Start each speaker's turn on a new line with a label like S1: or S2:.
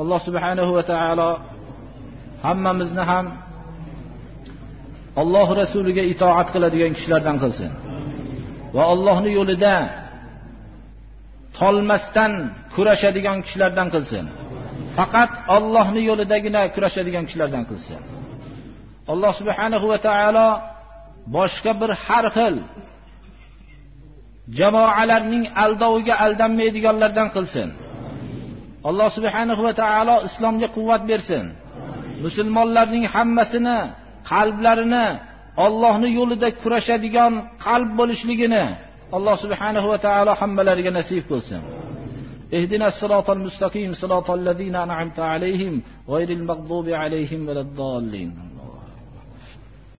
S1: alloh subhanahu va taolo hammamizni ham Alloh rasuliga itoat qiladigan kishilardan qilsin. Va Allohning yo'lida tolmasdan kurashadigan kishilardan qilsin. Faqat Allohning yo'lidagina kurashadigan kishilardan qilsin. Alloh subhanahu va taolo boshqa bir har xil jamoalarning aldoviga aldanmaydiganlardan qilsin. alloh subhanahu va taolo islomga quvvat bersin musulmonlarning hammasini qalblarini Allohning yo'lida kurashadigan qalb bo'lishligini alloh subhanahu va taolo hammalariga nasib qilsin اهدنا الصراط المستقيم صراط الذين أنعمت عليهم غير المغضوب عليهم ولا الضالين